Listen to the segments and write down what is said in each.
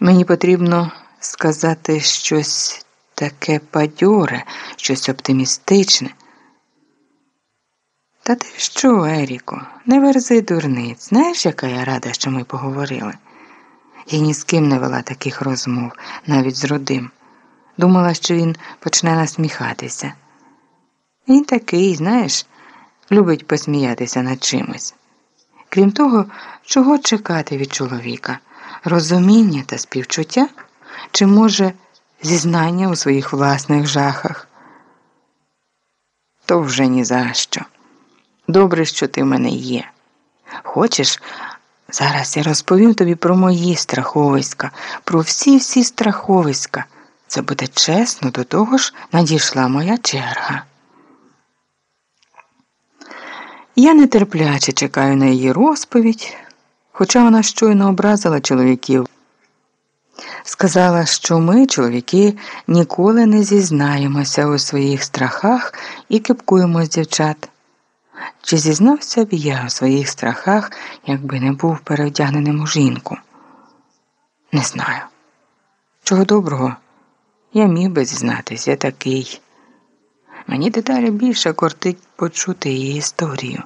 Мені потрібно сказати щось таке падьоре, щось оптимістичне. Та ти що, Еріко, не верзи дурниць. Знаєш, яка я рада, що ми поговорили? Я ні з ким не вела таких розмов, навіть з родим. Думала, що він почне насміхатися. Він такий, знаєш, любить посміятися над чимось. Крім того, чого чекати від чоловіка? Розуміння та співчуття? Чи, може, зізнання у своїх власних жахах? То вже ні за що. Добре, що ти в мене є. Хочеш, зараз я розповім тобі про мої страховиська, про всі-всі страховиська. Це буде чесно, до того ж надійшла моя черга. Я нетерпляче чекаю на її розповідь, хоча вона щойно образила чоловіків. Сказала, що ми, чоловіки, ніколи не зізнаємося у своїх страхах і кипкуємо з дівчат. Чи зізнався б я у своїх страхах, якби не був перевдягненим у жінку? Не знаю. Чого доброго, я міг би зізнатися, я такий. Мені дедалі більше кортить почути її історію,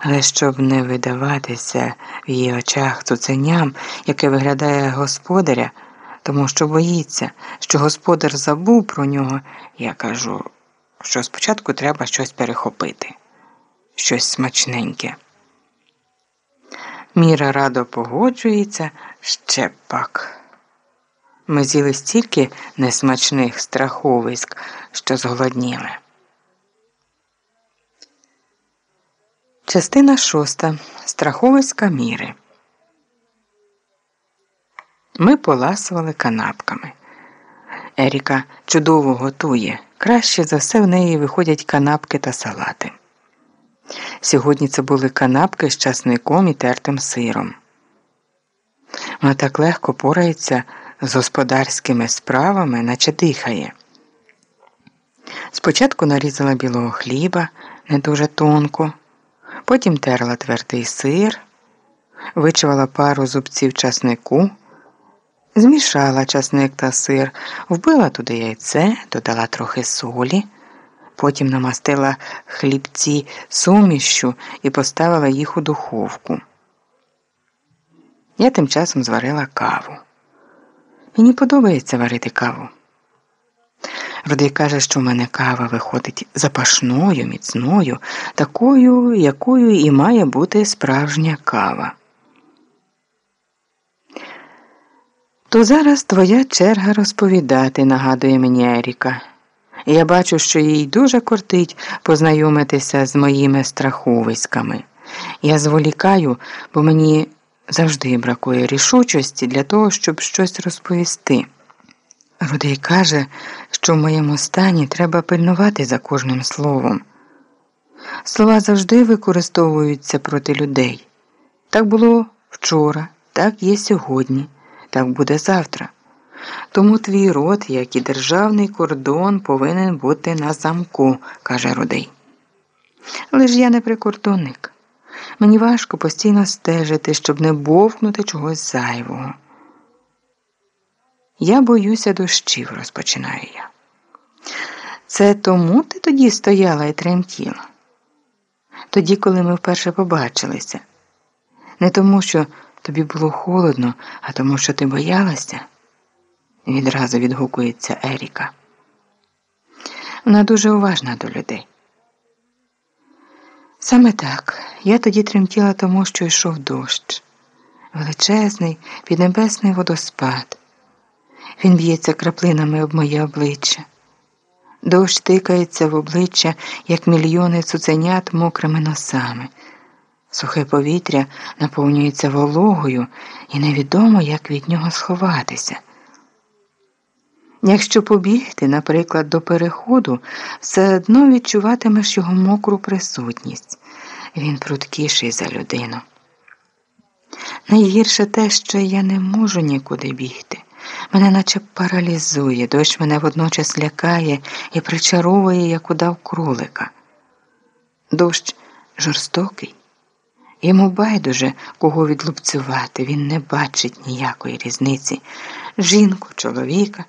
але щоб не видаватися в її очах цуценям, яке виглядає господаря, тому що боїться, що господар забув про нього, я кажу, що спочатку треба щось перехопити, щось смачненьке. Міра радо погоджується ще пак. Ми з'їли стільки несмачних страховиськ, що зголодніли. Частина шоста. Страховиська міри. Ми поласували канапками. Еріка чудово готує. Краще за все в неї виходять канапки та салати. Сьогодні це були канапки з часником і тертим сиром. Вона так легко порається з господарськими справами, наче дихає. Спочатку нарізала білого хліба не дуже тонко. Потім терла твердий сир, вичавала пару зубців часнику, змішала часник та сир, вбила туди яйце, додала трохи солі, потім намастила хлібці сумішю і поставила їх у духовку. Я тим часом зварила каву. Мені подобається варити каву. Рудий каже, що в мене кава виходить запашною, міцною, такою, якою і має бути справжня кава. То зараз твоя черга розповідати, нагадує мені Еріка. Я бачу, що їй дуже кортить познайомитися з моїми страховиськами. Я зволікаю, бо мені завжди бракує рішучості для того, щоб щось розповісти. Рудий каже, що в моєму стані треба пильнувати за кожним словом. Слова завжди використовуються проти людей. Так було вчора, так є сьогодні, так буде завтра. Тому твій рот, як і державний кордон, повинен бути на замку, каже Рудий. Але ж я не прикордонник. Мені важко постійно стежити, щоб не бовкнути чогось зайвого. Я боюся дощів, розпочинаю я. Це тому ти тоді стояла і тремтіла? Тоді, коли ми вперше побачилися. Не тому, що тобі було холодно, а тому, що ти боялася, відразу відгукується Еріка. Вона дуже уважна до людей. Саме так, я тоді тремтіла тому, що йшов дощ, величезний піднебесний водоспад. Він б'ється краплинами об моє обличчя. Дощ тикається в обличчя, як мільйони цуценят мокрими носами. Сухе повітря наповнюється вологою, і невідомо, як від нього сховатися. Якщо побігти, наприклад, до переходу, все одно відчуватимеш його мокру присутність. Він пруткіший за людину. Найгірше те, що я не можу нікуди бігти. Мене наче паралізує, дощ мене водночас лякає і причаровує, як удав кролика. Дощ жорстокий. Йому байдуже кого відлупцювати, він не бачить ніякої різниці жінку, чоловіка.